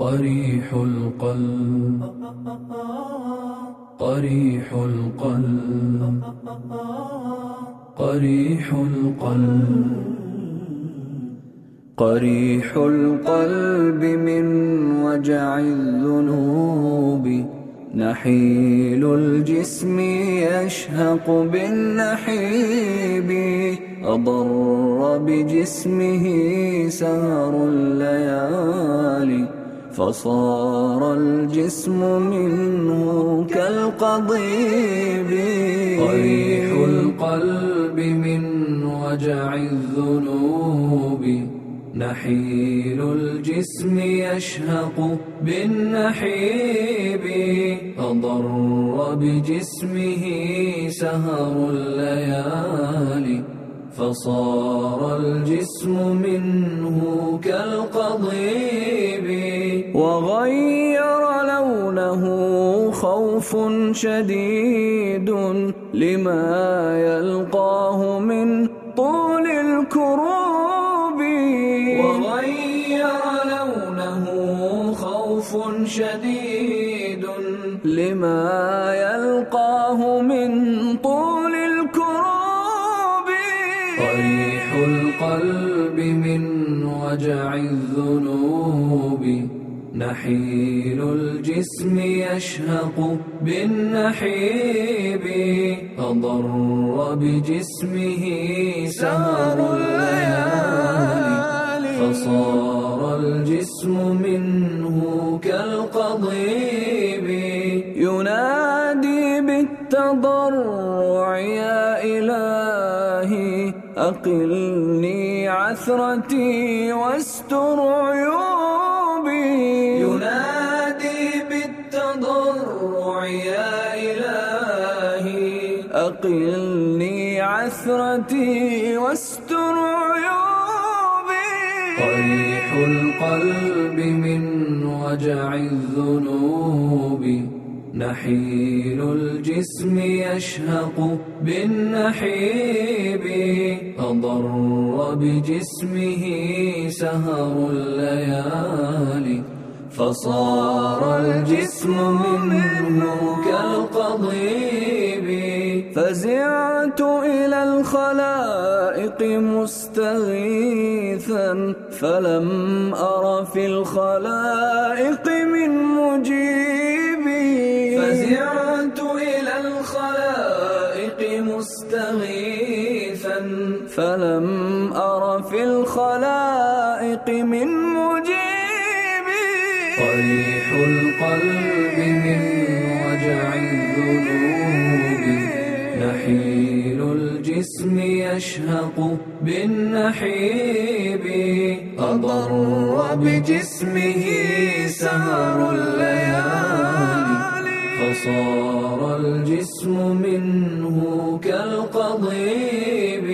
قريح القلب. قريح القلب. قريح القلب. قريح القلب من وجع الذنوب. نحيل الجسم يشهق بالنحيب. أضر بجسمه سهر الليالي. فصار الجسم منه كالقضيب. قريح القلب من وجع الذنوب. نحيل الجسم يشهق بالنحيب. أضر بجسمه سهر الليالي. فصار الجسم منه كالقضيب. وغير لونه خوف شديد لما يلقاه من طول الكروب. وغير لونه خوف شديد لما يلقاه من طول الكروب. قريح القلب من وجع الذنوب. نحيل الجسم يشهق بالنحيب أضر بجسمه سهر الليالي، فصار الجسم منه كالقضيب. ينادي بالتضرع، يا إلهي، أقلني عثرتي واستر عيوبي أقلني عثرتي واستر عيوبي. قريح القلب من وجع الذنوب. نحيل الجسم يشهق بالنحيب. أضر بجسمه سهر الليالي. فصار الجسم منه كالقضيب. فزعت إلى الخلائق مستغيثا، فلم أر في الخلائق من مجيبي فزعت إلى الخلائق مستغيثا، فلم أر في الخلائق من مجيبي قريح القلب من وجع الذنوب. نحيل الجسم يشهق بالنحيب أضر بجسمه سهر الليالي فصار الجسم منه كالقضيب.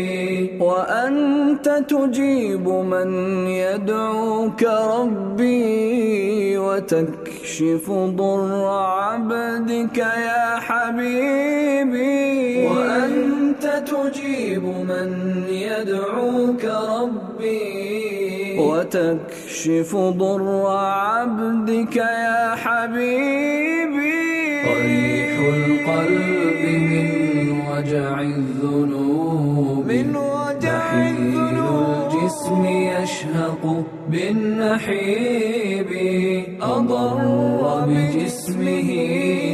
وأنت تجيب من يدعوك ربي وتكشف ضر عبدك يا حبيبي. وأنت تجيب من يدعوك ربي وتكشف ضر عبدك يا حبيبي. قريح القلب من وجع الذنوب. يشهق بالنحيب أضر بجسمه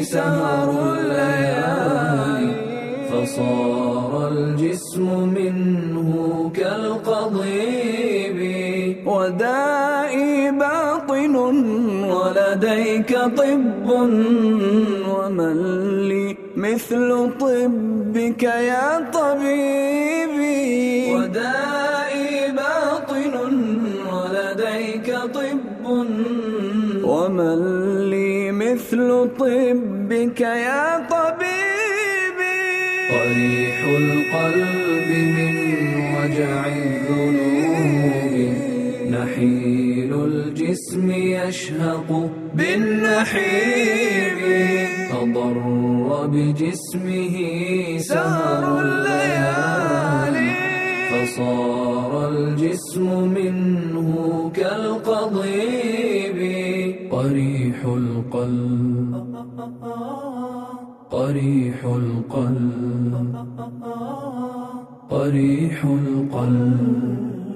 سهر الليالي، فصار الجسم منه كالقضيب. ودائي باطن، ولديك طب، ومن لي مثل طبك يا طبيبي. ودائي ومن لي مثل طبك يا طبيبي قريح القلب من وجع الذنوب. نحيل الجسم يشهق بالنحيب. أضر بجسمه سهر الليالي فصار الجسم منه كالقضيب. قريح القلب. قريح القلب. قريح القلب.